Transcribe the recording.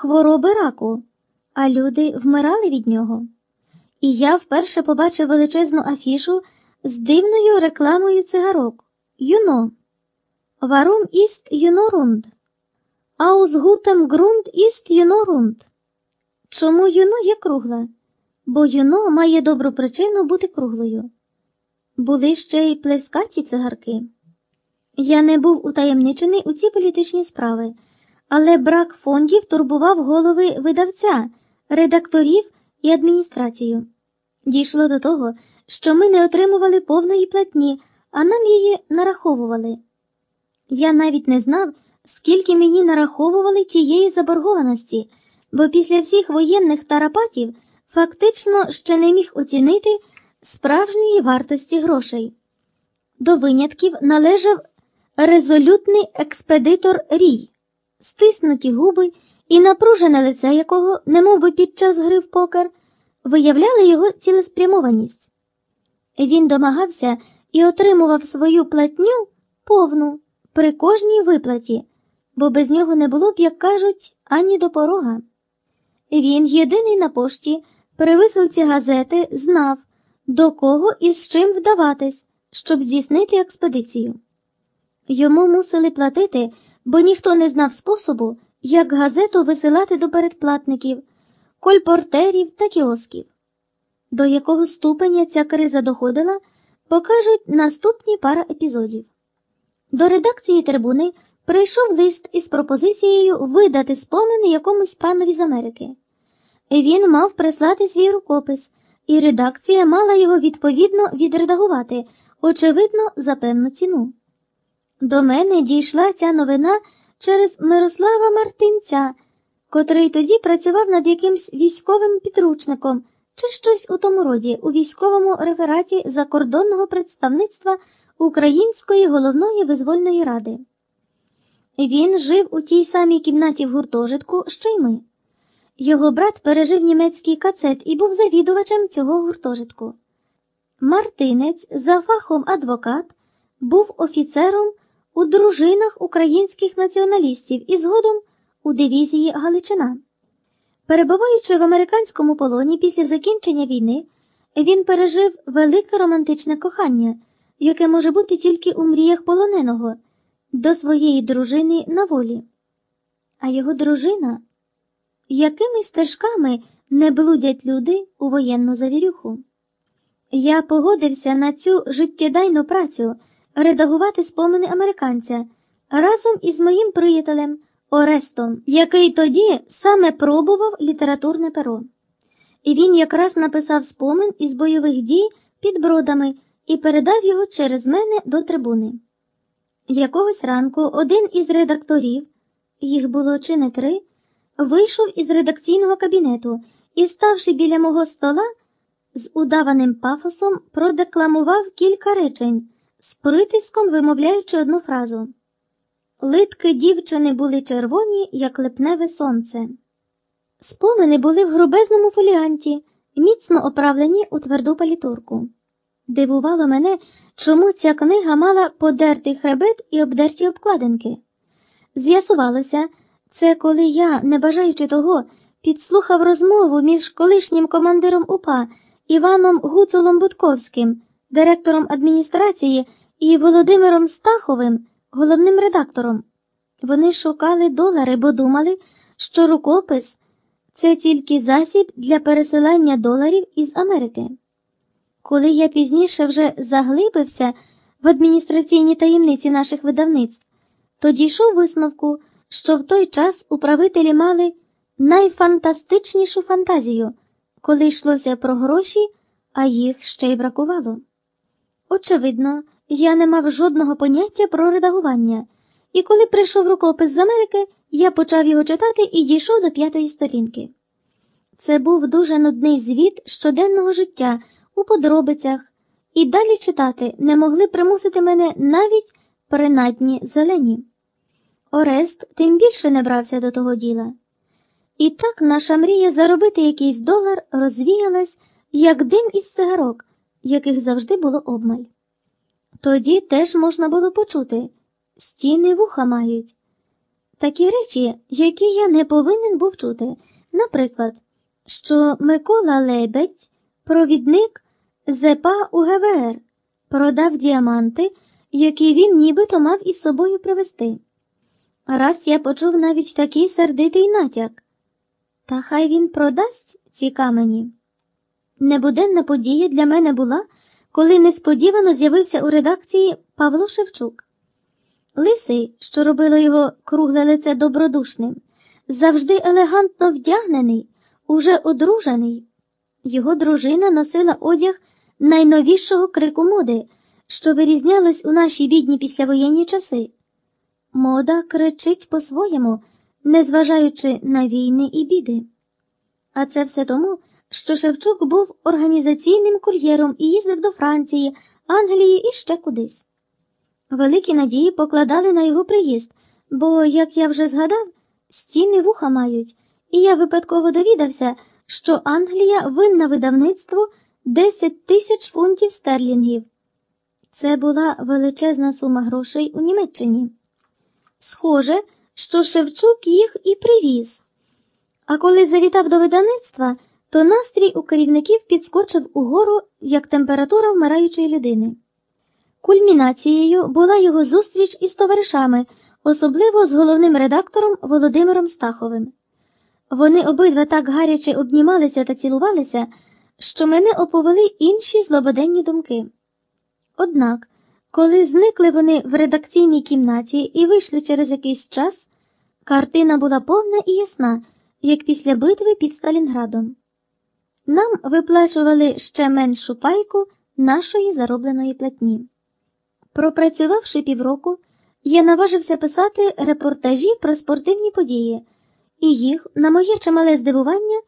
хвороби раку, а люди вмирали від нього. І я вперше побачив величезну афішу з дивною рекламою цигарок Юно. Warum ist Juno rund. Aus gutem Grund ist Juno rund. Чому юно є кругле? Бо юно має добру причину бути круглою. Були ще й плескаті цигарки. Я не був утаємничений у ці політичні справи, але брак фондів турбував голови видавця, редакторів і адміністрацію. Дійшло до того, що ми не отримували повної платні, а нам її нараховували. Я навіть не знав, скільки мені нараховували тієї заборгованості, бо після всіх воєнних тарапатів фактично ще не міг оцінити справжньої вартості грошей. До винятків належав резолютний експедитор Рій, стиснуті губи і напружене лице якого, немов би під час гри в покер, виявляли його цілеспрямованість. Він домагався і отримував свою платню повну при кожній виплаті, бо без нього не було б, як кажуть, ані до порога. Він, єдиний на пошті, при висилці газети, знав, до кого і з чим вдаватись, щоб здійснити експедицію. Йому мусили платити, бо ніхто не знав способу, як газету висилати до передплатників, кольпортерів та кіосків. До якого ступеня ця криза доходила, покажуть наступні пара епізодів. До редакції трибуни прийшов лист із пропозицією видати спомини якомусь панові з Америки. Він мав прислати свій рукопис, і редакція мала його відповідно відредагувати, очевидно, за певну ціну. До мене дійшла ця новина через Мирослава Мартинця, котрий тоді працював над якимсь військовим підручником чи щось у тому роді у військовому рефераті закордонного представництва Української головної визвольної ради. Він жив у тій самій кімнаті в гуртожитку, що й ми. Його брат пережив німецький кацет і був завідувачем цього гуртожитку. Мартинець, за фахом адвокат, був офіцером у дружинах українських націоналістів і згодом у дивізії Галичина. Перебуваючи в американському полоні після закінчення війни, він пережив велике романтичне кохання, яке може бути тільки у мріях полоненого, до своєї дружини на волі. А його дружина, якими стежками не блудять люди у воєнну завірюху? Я погодився на цю життєдайну працю редагувати спомини американця разом із моїм приятелем Орестом, який тоді саме пробував літературне перо. І він якраз написав спомин із бойових дій під бродами і передав його через мене до трибуни. Якогось ранку один із редакторів, їх було чи не три, вийшов із редакційного кабінету і, ставши біля мого стола, з удаваним пафосом продекламував кілька речень з притиском вимовляючи одну фразу. Литки дівчини були червоні, як липневе сонце. Спомини були в грубезному фоліанті, міцно оправлені у тверду палітурку. Дивувало мене, чому ця книга мала подертий хребет і обдерті обкладинки. З'ясувалося, це коли я, не бажаючи того, підслухав розмову між колишнім командиром УПА Іваном Гуцулом Будковським директором адміністрації, і Володимиром Стаховим, головним редактором. Вони шукали долари, бо думали, що рукопис це тільки засіб для пересилання доларів із Америки. Коли я пізніше вже заглибився в адміністраційні таємниці наших видавництв, то дійшов висновку, що в той час управителі мали найфантастичнішу фантазію, коли йшлося про гроші, а їх ще й бракувало. Очевидно, я не мав жодного поняття про редагування, і коли прийшов рукопис з Америки, я почав його читати і дійшов до п'ятої сторінки. Це був дуже нудний звіт щоденного життя у подробицях, і далі читати не могли примусити мене навіть принадні зелені. Орест тим більше не брався до того діла. І так наша мрія заробити якийсь долар розвіялась, як дим із цигарок яких завжди було обмаль. Тоді теж можна було почути стіни вуха мають. такі речі, які я не повинен був чути. Наприклад, що Микола Лебедь, провідник ЗЕПА УГВР, продав діаманти, які він нібито мав із собою привезти. Раз я почув навіть такий сердитий натяк. Та хай він продасть ці камені. Небуденна подія для мене була, коли несподівано з'явився у редакції Павло Шевчук. Лисий, що робило його кругле лице добродушним, завжди елегантно вдягнений, уже одружений. Його дружина носила одяг найновішого крику моди, що вирізнялось у наші бідні післявоєнні часи. Мода кричить по-своєму, незважаючи на війни і біди. А це все тому, що Шевчук був організаційним кур'єром і їздив до Франції, Англії і ще кудись. Великі надії покладали на його приїзд, бо, як я вже згадав, стіни вуха мають, і я випадково довідався, що Англія винна видавництву 10 тисяч фунтів стерлінгів. Це була величезна сума грошей у Німеччині. Схоже, що Шевчук їх і привіз. А коли завітав до видавництва, то настрій у керівників підскочив угору, як температура вмираючої людини. Кульмінацією була його зустріч із товаришами, особливо з головним редактором Володимиром Стаховим. Вони обидва так гаряче обнімалися та цілувалися, що мене оповели інші злободенні думки. Однак, коли зникли вони в редакційній кімнаті і вийшли через якийсь час, картина була повна і ясна, як після битви під Сталінградом. Нам виплачували ще меншу пайку нашої заробленої платні. Пропрацювавши півроку, я наважився писати репортажі про спортивні події, і їх, на моє чимале здивування,